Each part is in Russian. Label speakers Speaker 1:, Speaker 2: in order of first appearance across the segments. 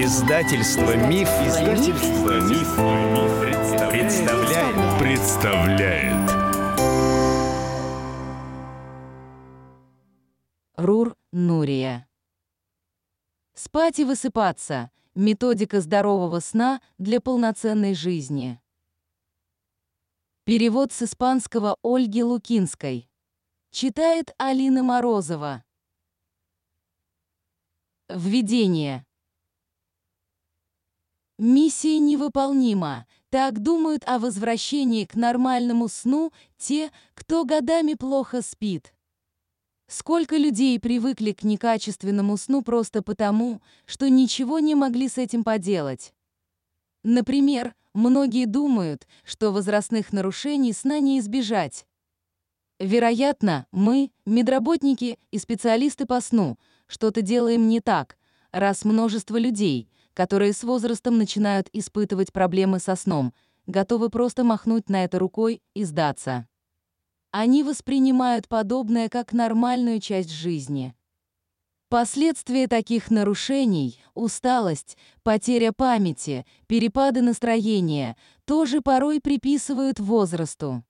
Speaker 1: Издательство Миф, Издательство Миф, представляет. представляет.
Speaker 2: Рур Нурия. Спать и высыпаться. Методика здорового сна для полноценной жизни. Перевод с испанского Ольги Лукинской. Читает Алина Морозова. Введение. Миссия невыполнима. Так думают о возвращении к нормальному сну те, кто годами плохо спит. Сколько людей привыкли к некачественному сну просто потому, что ничего не могли с этим поделать. Например, многие думают, что возрастных нарушений сна не избежать. Вероятно, мы, медработники и специалисты по сну, что-то делаем не так, раз множество людей — которые с возрастом начинают испытывать проблемы со сном, готовы просто махнуть на это рукой и сдаться. Они воспринимают подобное как нормальную часть жизни. Последствия таких нарушений – усталость, потеря памяти, перепады настроения – тоже порой приписывают возрасту.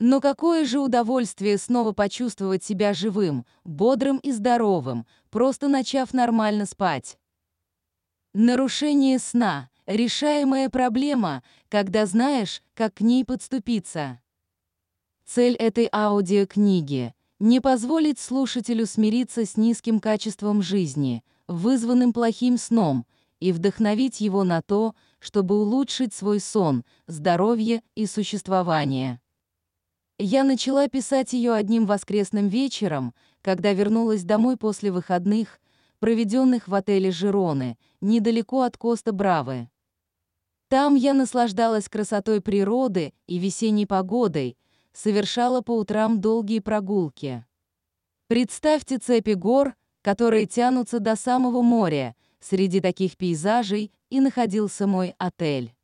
Speaker 2: Но какое же удовольствие снова почувствовать себя живым, бодрым и здоровым, просто начав нормально спать. Нарушение сна – решаемая проблема, когда знаешь, как к ней подступиться. Цель этой аудиокниги – не позволить слушателю смириться с низким качеством жизни, вызванным плохим сном, и вдохновить его на то, чтобы улучшить свой сон, здоровье и существование. Я начала писать ее одним воскресным вечером, когда вернулась домой после выходных проведенных в отеле «Жироны», недалеко от Коста-Бравы. Там я наслаждалась красотой природы и весенней погодой, совершала по утрам долгие прогулки. Представьте цепи гор, которые тянутся до самого моря, среди таких пейзажей и находился мой отель.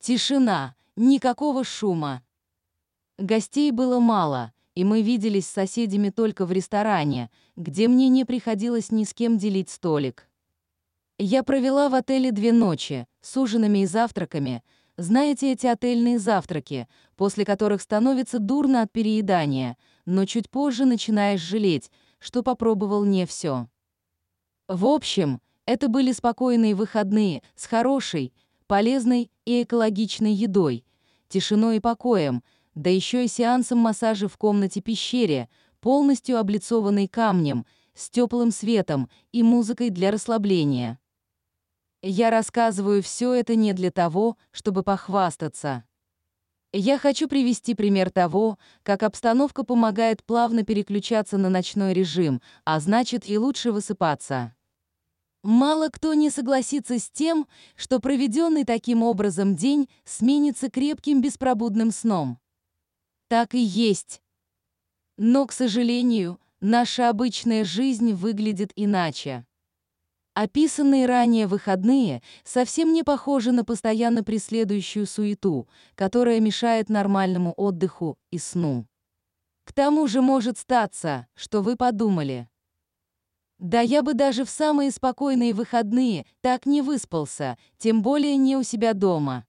Speaker 2: Тишина, никакого шума. Гостей было мало, и мы виделись с соседями только в ресторане, где мне не приходилось ни с кем делить столик. Я провела в отеле две ночи, с ужинами и завтраками. Знаете эти отельные завтраки, после которых становится дурно от переедания, но чуть позже начинаешь жалеть, что попробовал не все. В общем, это были спокойные выходные с хорошей, полезной и экологичной едой, тишиной и покоем – да еще и сеансом массажа в комнате-пещере, полностью облицованной камнем, с теплым светом и музыкой для расслабления. Я рассказываю все это не для того, чтобы похвастаться. Я хочу привести пример того, как обстановка помогает плавно переключаться на ночной режим, а значит и лучше высыпаться. Мало кто не согласится с тем, что проведенный таким образом день сменится крепким беспробудным сном. Так и есть. Но, к сожалению, наша обычная жизнь выглядит иначе. Описанные ранее выходные совсем не похожи на постоянно преследующую суету, которая мешает нормальному отдыху и сну. К тому же может статься, что вы подумали. Да я бы даже в самые спокойные выходные так не выспался, тем более не у себя дома.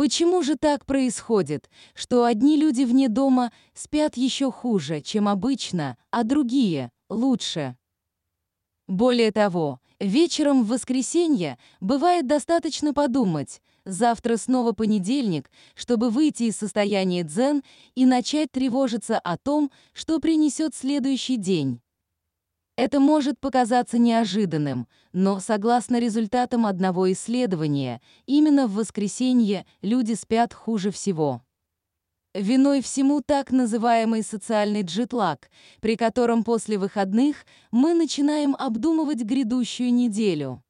Speaker 2: Почему же так происходит, что одни люди вне дома спят еще хуже, чем обычно, а другие – лучше? Более того, вечером в воскресенье бывает достаточно подумать, завтра снова понедельник, чтобы выйти из состояния дзен и начать тревожиться о том, что принесет следующий день. Это может показаться неожиданным, но согласно результатам одного исследования, именно в воскресенье люди спят хуже всего. Виной всему так называемый социальный джетлаг, при котором после выходных мы начинаем обдумывать грядущую неделю.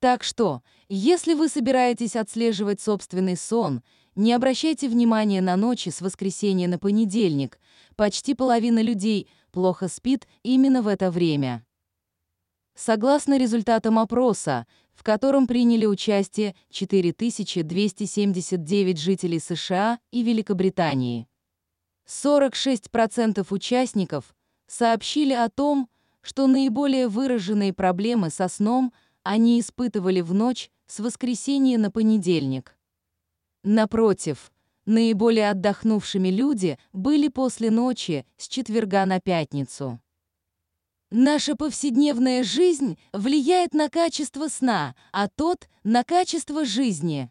Speaker 2: Так что, если вы собираетесь отслеживать собственный сон, не обращайте внимания на ночи с воскресенья на понедельник. Почти половина людей плохо спит именно в это время. Согласно результатам опроса, в котором приняли участие 4279 жителей США и Великобритании, 46% участников сообщили о том, что наиболее выраженные проблемы со сном они испытывали в ночь с воскресенья на понедельник. Напротив, наиболее отдохнувшими люди были после ночи с четверга на пятницу. Наша повседневная жизнь влияет на качество сна, а тот — на качество жизни.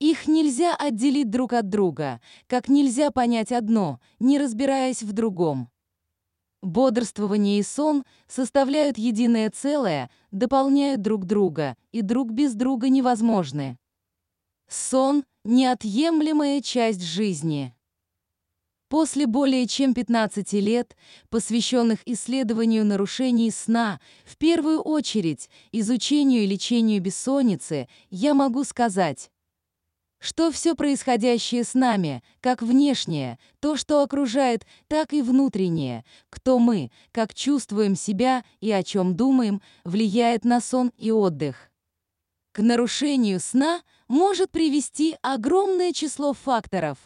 Speaker 2: Их нельзя отделить друг от друга, как нельзя понять одно, не разбираясь в другом. Бодрствование и сон составляют единое целое, дополняют друг друга, и друг без друга невозможны. Сон — неотъемлемая часть жизни. После более чем 15 лет, посвященных исследованию нарушений сна, в первую очередь изучению и лечению бессонницы, я могу сказать, что все происходящее с нами, как внешнее, то, что окружает, так и внутреннее, кто мы, как чувствуем себя и о чем думаем, влияет на сон и отдых. К нарушению сна может привести огромное число факторов.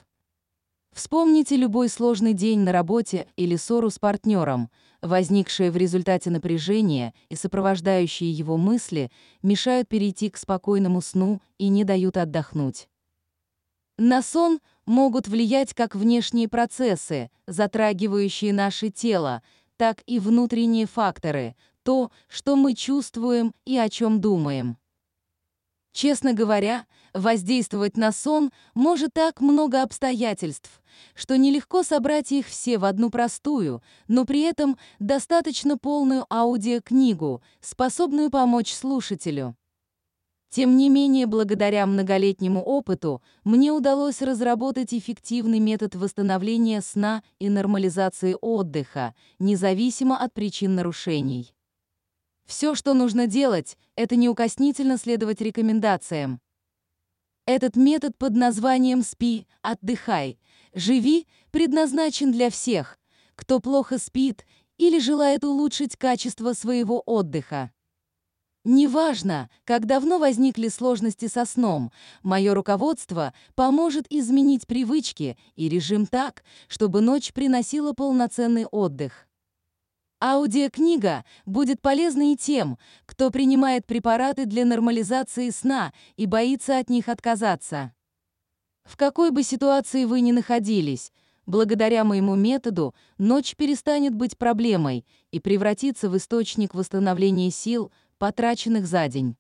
Speaker 2: Вспомните любой сложный день на работе или ссору с партнером, возникшие в результате напряжения и сопровождающие его мысли мешают перейти к спокойному сну и не дают отдохнуть. На сон могут влиять как внешние процессы, затрагивающие наше тело, так и внутренние факторы, то, что мы чувствуем и о чем думаем. Честно говоря, воздействовать на сон может так много обстоятельств, что нелегко собрать их все в одну простую, но при этом достаточно полную аудиокнигу, способную помочь слушателю. Тем не менее, благодаря многолетнему опыту, мне удалось разработать эффективный метод восстановления сна и нормализации отдыха, независимо от причин нарушений. Все, что нужно делать, это неукоснительно следовать рекомендациям. Этот метод под названием «Спи, отдыхай, живи» предназначен для всех, кто плохо спит или желает улучшить качество своего отдыха. Неважно, как давно возникли сложности со сном, мое руководство поможет изменить привычки и режим так, чтобы ночь приносила полноценный отдых. Аудиокнига будет полезна и тем, кто принимает препараты для нормализации сна и боится от них отказаться. В какой бы ситуации вы ни находились, благодаря моему методу ночь перестанет быть проблемой и превратится в источник восстановления сил, потраченных за день.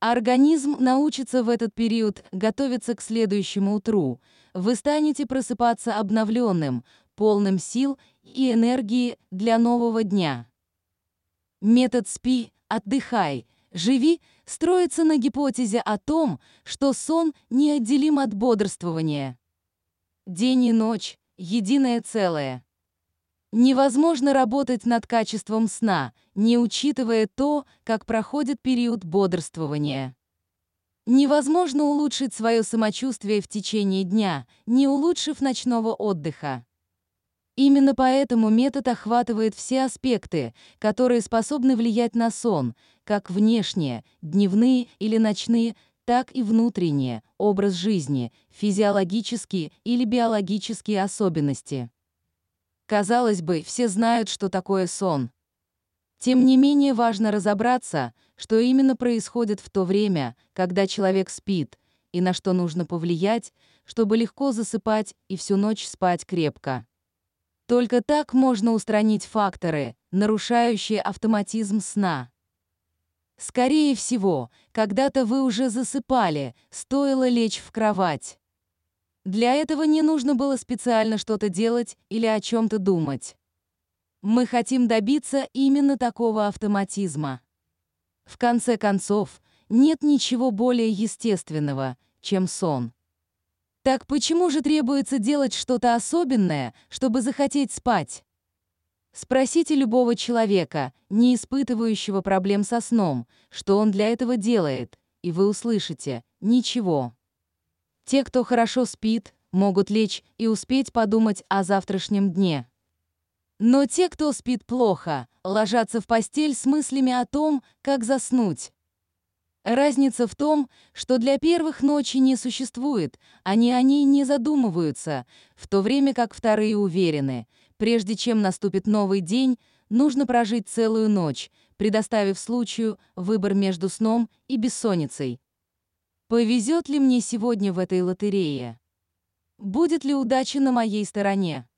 Speaker 2: Организм научится в этот период готовиться к следующему утру. Вы станете просыпаться обновленным, полным сил и энергии для нового дня. Метод «Спи, отдыхай, живи» строится на гипотезе о том, что сон неотделим от бодрствования. День и ночь — единое целое. Невозможно работать над качеством сна, не учитывая то, как проходит период бодрствования. Невозможно улучшить свое самочувствие в течение дня, не улучшив ночного отдыха. Именно поэтому метод охватывает все аспекты, которые способны влиять на сон, как внешние, дневные или ночные, так и внутренние, образ жизни, физиологические или биологические особенности. Казалось бы, все знают, что такое сон. Тем не менее важно разобраться, что именно происходит в то время, когда человек спит, и на что нужно повлиять, чтобы легко засыпать и всю ночь спать крепко. Только так можно устранить факторы, нарушающие автоматизм сна. Скорее всего, когда-то вы уже засыпали, стоило лечь в кровать. Для этого не нужно было специально что-то делать или о чем-то думать. Мы хотим добиться именно такого автоматизма. В конце концов, нет ничего более естественного, чем сон. Так почему же требуется делать что-то особенное, чтобы захотеть спать? Спросите любого человека, не испытывающего проблем со сном, что он для этого делает, и вы услышите «ничего». Те, кто хорошо спит, могут лечь и успеть подумать о завтрашнем дне. Но те, кто спит плохо, ложатся в постель с мыслями о том, как заснуть. Разница в том, что для первых ночи не существует, они о ней не задумываются, в то время как вторые уверены, прежде чем наступит новый день, нужно прожить целую ночь, предоставив случаю выбор между сном и бессонницей. Повезет ли мне сегодня в этой лотерее? Будет ли удача на моей стороне?